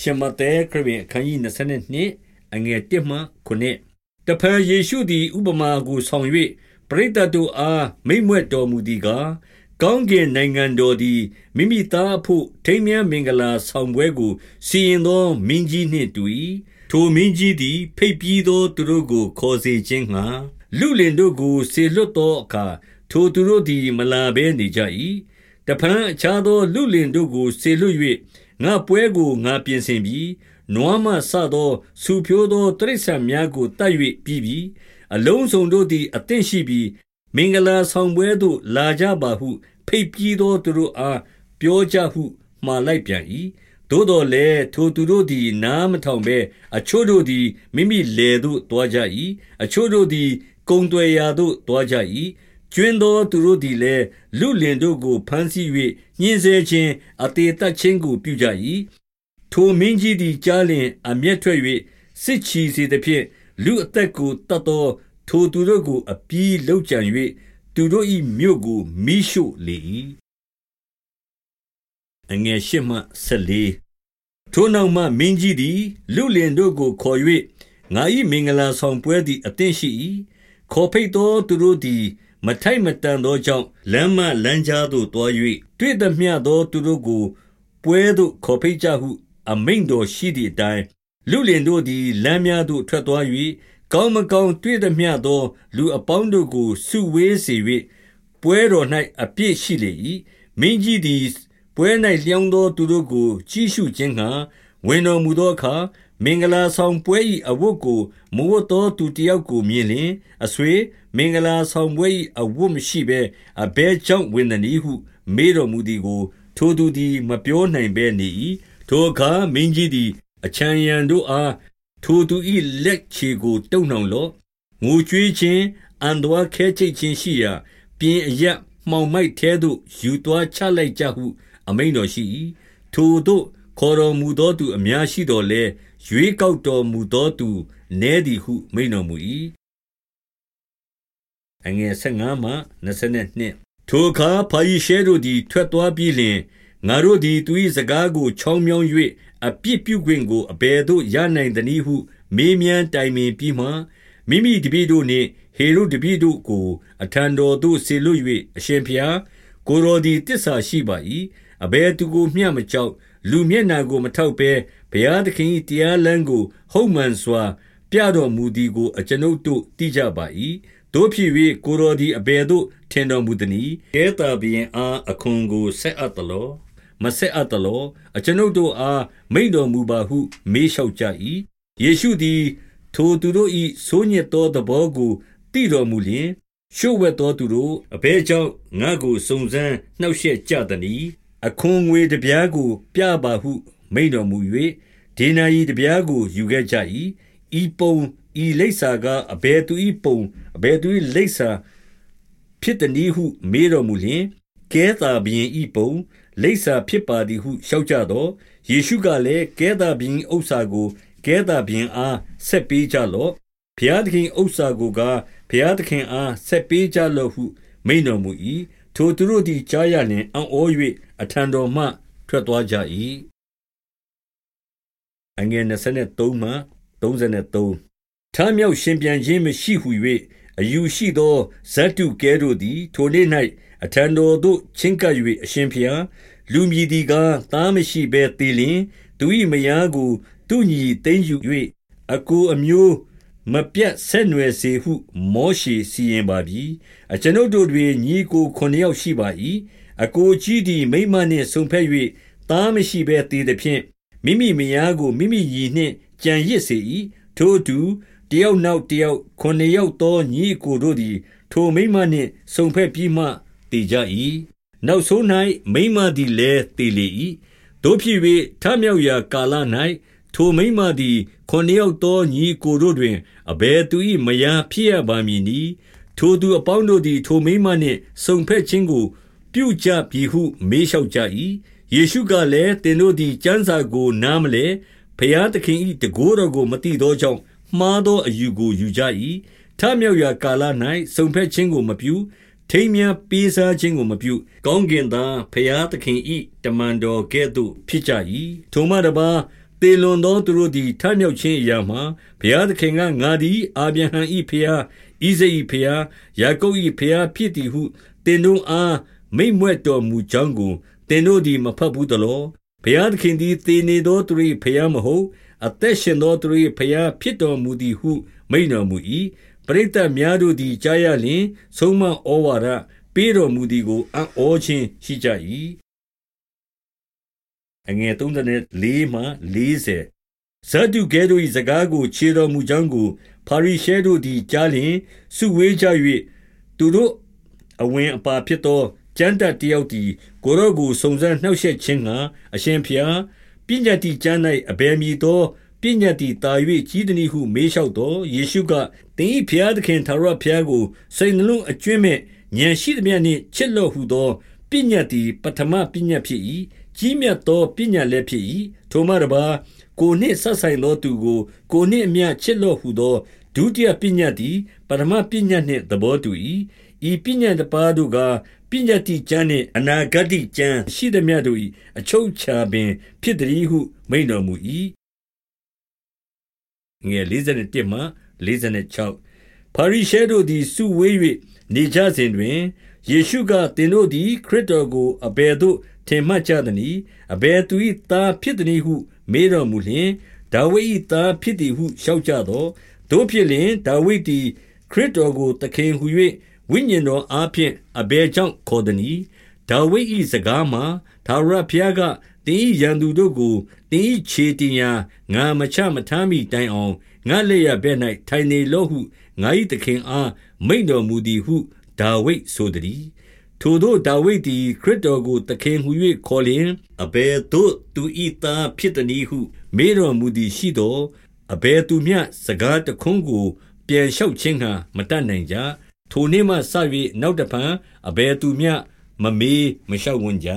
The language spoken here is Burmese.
ရှမဿဲခရစ်ဝင်အခန်းကြီး22အငယ်1မှ9တဖန်ယေရှုသည်ဥပမာကိုဆောင်၍ပရိသတ်တို့အားမိန့်မွက်တော်မူသည်ကားကောင်းကင်နိုင်ငံတော်သည်မိမိသားအဖို့ထိမ်းမြန်းမင်္ဂလာဆောင်ပွဲကိုစီရင်သောမင်းကြီးနှင့်တူ၏ထိုမင်းကြီးသည် ဖိတ်ပြီးသောသူတို့ကို ခေါ်စေခြင်းငှာလူလင်တို့ကိုဆေလွတ်သောအခါထိုသူတို့သည် မလာဘဲနေကြ၏တဖန်အခြားသောလူလင်တို့ကိုဆေလွတ်၍ ငါပွဲကိုငါပြင်ဆင်ပြီးနွားမှဆသောဆူဖြိုးသောတရိษံများကိုတတ်၍ပြီးပြီအလုံးစုံတို့သည်အသင့်ရှိပြီးမင်္ဂလာဆောင်ပွဲသို့လာကြပါဟု ဖိတ်ပြီးသောသူတို့အားပြောကြဟုမှားလိုက်ပြန်၏သို့တော်လည်းထိုသူတို့သည်နားမထောင်ဘဲအချို့တို့သည်မိမိလေသို့တွားကြ၏အချို့တို့သည်ကုံတွယ်ရာသို့တွားကြ၏ ကျွင်းသောသူတို့သည်လည်းလူလင်တို့ကိုဖမ်းဆီး၍ညှင်းဆဲခြင်းအသေးသက်ခြင်းကိုပြုကြ၏ထိုမင်းကြီးသည်ကြားလျင်အမျက်ထွက်၍စစ်ချီစေသဖြင့်လူအသက်ကိုတတ်သောထိုသူတို့ကိုအပီးလောက်ကြံ၍သူတို့၏မြို့ကိုမိရှို့လေ၏အငယ်ရှိမှဆက်လေထိုနောက်မှမင်းကြီးသည် လူလင်တို့ကိုခေါ်၍ငါ၏မင်္ဂလာဆောင်ပွဲသည်အသင့်ရှိ၏ခေါ်ဖိတ်သောသူတို့သည် မထိုက်မတန်သောကြောင့်လမ်းမှလမ်းကြားသို့သွား၍တွေ့သမျှသောသူတို့ကို ပွဲသို့ခေါ်ဖိတ်ကြဟု အမိန့်တော်ရှိသည့်အတိုင်းလူလင်တို့သည်လမ်းများသို့ထွက်သွား၍ကောင်းမကောင်းတွေ့သမျှသော လူအပေါင်းတို့ကိုစုဝေးစေ၍ပွဲတော်၌အပြည့်ရှိလေ၏မင်းကြီးသည်ပွဲ၌လျောင်းသောသူတို့ကို ကြီးစုခြင်းငှာဝင်တော်မူသောအခါ မင်္ဂလာဆောင်ပွဲ၏အဝတ်ကိုမဝတ်သောသူတယောက်ကိုမြင်လျင်အဆွေမင်္ဂလာဆောင်ပွဲ၏အဝတ်မရှိဘဲအဘဲကြောင့်ဝင်သည်ဟု မေးတော်မူသည်ကို ထိုသူသည်မပြောနိုင်ဘဲနေ၏ထိုအခါမင်းကြီးသည် အချံရံတို့အားထိုသူ၏လက်ခြေကိုတုံနှောင်လော့ငိုကြွေးခြင်းအံသွားခဲချိတ်ခြင်းရှိရာပြင်အရက်မှောင်မိုက်ထဲသို့ယူသွားချလိုက်ကြဟု အမိန်တော်ရှိ၏ထိုတို့ ခေါ်တော်မူသောသူအများရှိတော်လဲရွေးကောက်တော်မူသောသူနည်းသည်ဟုမိန်တော်မူ၏အငယ်15မှ22ထိုအခါဖာရိရှဲတို့သည် ထွက်သွားပြီးလျှင်ငါတို့သည်သူ၏စကားကိုချောင်းမြောင်း၍အပြစ်ပြုခွင့်ကိုအဘယ်သို့ရနိုင်သနည်းဟု မေးမြန်းတိုင်ပင်ပြီးမှမိမိတပည့်တို့နှင့်ဟေရုတပည့်တို့ကို အထံတော်သို့ဆေလွတ်၍အရှင်ဖျားကိုတော်သည်တစ္ဆာရှိပါ၏ အဘယ်သူကိုမျှမကြောက်လူမျက်နာကိုမထောက်ဘဲဘုရားသခင်၏တရားလမ်းကိုဟုတ်မှန်စွာ ပြတော်မူသည်ကို အကျွန်ုပ်တို့သိကြပါ၏တို့ဖြစ်၍ကိုတော်သည်အဘယ်သို့ထင်တော်မူသနည်းကဲတာဘီရင်အားအခွန်ကိုဆက်အပ်သလောမဆက်အပ်သလောအကျွန်ုပ်တို့အားမိန်တော်မူပါဟု မေးလျှောက်ကြ၏ယေရှုသည် ထိုသူတို့၏ဆိုးညစ်သောသဘောကိုသိတော်မူလျင်ရှုဝဲသောသူတို့အဘဲကြောင့်ငါကိုစုံစမ်းနှောက်ယှက်ကြသည်။ အခွန်ငွေတပြားကို ပြပါဟု မိန်တော်မူ၍ဒေနာယီတပြားကို ယူခဲ့ကြ၏။ဤပုံဤလိပ်စာကားအဘယ်သူ၏ပုံအဘယ်သူ၏လိပ်စာဖြစ်သည်နည်းဟုမေးတော်မူလျှင်ကဲသာဘုရင်၏ပုံလိပ်စာဖြစ်ပါသည်ဟုလျှောက်ကြသောယေရှုကလည်းကဲသာဘုရင်ဥစ္စာကိုကဲသာဘုရင်အားဆက်ပေးကြလော့ဘုရားသခင်ဥစ္စာကိုကားဘုရားသခင်အားဆက်ပေးကြလော့ဟုမိန်တော်မူ၏ ထိုသူတို့သည် ကြားရလျင် အံ့ဩ၍အထံတော်မှ ထွက်သွားကြ၏အငယ်23မှ33ထားမြောက်ရှင်ပြန်ခြင်းမရှိဟု၍အယူရှိသောဇတ်တုကဲတို့သည် ထိုနေ့၌အထံတော်သို့ ချဉ်ကပ်၍အရှင်ဖျား လူမြည်သည်ကား သားမရှိဘဲသေလျင် သူ၏မယားကို သူညီသိမ့်ယူ၍အကိုအမျိုး မပြတ်ဆက်နွယ်စေဟုမောရှေစီရင်ပါပြီအကျွန်ုပ်တို့တွင်ညီကိုခုနှစ်ယောက်ရှိပါ၏အကိုကြီးသည်မိမနှင့်ဆုံဖက်၍သားမရှိဘဲတည်သည်ဖြင့်မိမိမယားကိုမိမိညီနှင့်ကြံရစ်စေ၏ထိုသူတယောက်နောက်တယောက်ခုနှစ်ယောက်သောညီကိုတို့သည် ထိုမိမနှင့်ဆုံဖက်ပြီးမှတည်ကြ၏နောက်ဆုံး၌မိမသည်လည်းတည်လေ၏တို့ဖြစ်၍ထမြောက်ရာကာလ၌ ထိုမိမသည် ခုနှစ်ယောက်သော ညီကိုတို့တွင် အဘယ်သူ၏မယားဖြစ်ရပါမည်နည်း ထိုသူအပေါင်းတို့သည် ထိုမိမနှင့်ဆုံဖက်ခြင်းကို ပြုကြပြီဟု မေးလျှောက်ကြ၏ယေရှုကလည်း သင်တို့သည် ကျမ်းစာကို နားမလဲဖျားသခင်၏တကိုးတော်ကို မသိသောကြောင့် မှားသောအယူကို ယူကြ၏ထမြောက်ရာကာလ၌ဆုံဖက်ခြင်းကိုမပြု ထိမ်းမြပေးစားခြင်းကိုမပြု ကောင်းကင်သားဖျားသခင်၏တမန်တော်ကဲ့သို့ ဖြစ်ကြ၏ထိုမှတပါ သေလွန်သောသူတို့သည် ထမြောက်ခြင်းအရာမှာ ဘုရားသခင်က ငါသည် အာဗြဟံ၏ဖျား ဣဇိ၏ဖျား ယာကုပ်၏ဖျားဖြစ်သည်ဟု သင်တို့အား မိန့်မြွက်တော်မူကြောင်းကို သင်တို့သည်မဖတ်ဘူးသလော ဘုရားသခင်သည် သေနေသောသူ၏ဖျားမဟုတ် အသက်ရှင်သောသူ၏ဖျားဖြစ်တော်မူသည်ဟု မိန့်တော်မူ၏ပရိသတ်များတို့သည် ကြားရလျင် ဆုံးမဩဝါဒပေးတော်မူသည်ကို အံ့ဩခြင်းရှိကြ၏ အငယ်34မှ40ဇဒ္ဒုကဲတို့၏စကားကို ခြေတော်မူကြောင်းကိုဖာရိရှဲတို့သည်ကြားလျင်စုဝေးကြ၍သူတို့အဝင်အပါဖြစ်သောကျမ်းတတ်တယောက်သည်ကိုရော့ကိုစုံစမ်းနှောက်ယှက်ခြင်းကအရှင်ဖျားပညာတိကျမ်း၌အဘယ်မည်သောပညာတိတာ၍ကြီးသည်ဟုမေးလျှောက်သောယေရှုကသင်၏ဖျားသခင်သာရဖျားကိုစိတ်နှလုံးအကျွင့်မဲ့ဉာဏ်ရှိသည်မြတ်နှင့်ချစ်လော့ဟုသောပညာတိပထမပညာဖြစ်၏ ကြီးမြတ်သောပညာလည်းဖြစ်၏ထိုမှတပါကိုနှင့်ဆက်ဆိုင်သောသူကို ကိုနှင့်အမျှချစ်လော့ဟုသောဒုတိယပညာတိပထမပညာနှင့်သဘောတူ၏ဤပညာတစ်ပါးတို့ကပညာတိကျမ်းနှင့်အနာဂတ်ကျမ်းရှိသည်မြတ်တို့၏အချုပ်ချာပင် ဖြစ်သည်ဟုမိန်တော်မူ၏ငယ်51မှ46ပါရိရှဲတို့သည်စုဝေး၍နေကြစဉ်တွင်ယေရှုကသင်တို့သည်ခရစ်တော်ကိုအဘယ်သို့ ထင်မှတ်ကြသနည်းအဘယ်သူ၏သားဖြစ်သည်ဟု မေးတော်မူလျှင်ဒါဝိဒ်၏သားဖြစ်သည်ဟုလျှောက်ကြသောတို့ဖြစ်လျင်ဒါဝိဒ်သည်ခရစ်တော်ကိုသခင်ဟု၍ဝိညာဉ်တော်အားဖြင့်အဘယ်ကြောင့်ခေါ်သည်နည်းဒါဝိဒ်၏စကားမှာသာရဖျားကတင်း၏ရန်သူတို့ကိုတင်း၏ခြေတင်ရာငါမချမထားမိတိုင်အောင်ငါလက်ရဘဲ့၌ထိုင်နေလော့ဟုငါ၏သခင်အားမိန်တော်မူသည်ဟုဒါဝိဒ်ဆိုသည် ထိုတို့ဒါဝိဒ်သည် ခရစ်တော်ကို သခင်ဟု၍ခေါ်လျင် အဘယ်သို့သူ၏သားဖြစ်သည်ဟု မေးတော်မူသည်ရှိသောအဘယ်သူမျှ စကားတခွန်းကို ပြန်လျှောက်ခြင်းဟံမတတ်နိုင်ကြ ထိုနေ့မှစ၍နောက်တဖန် အဘယ်သူမျှ မမေးမလျှောက်ဝန်းကြ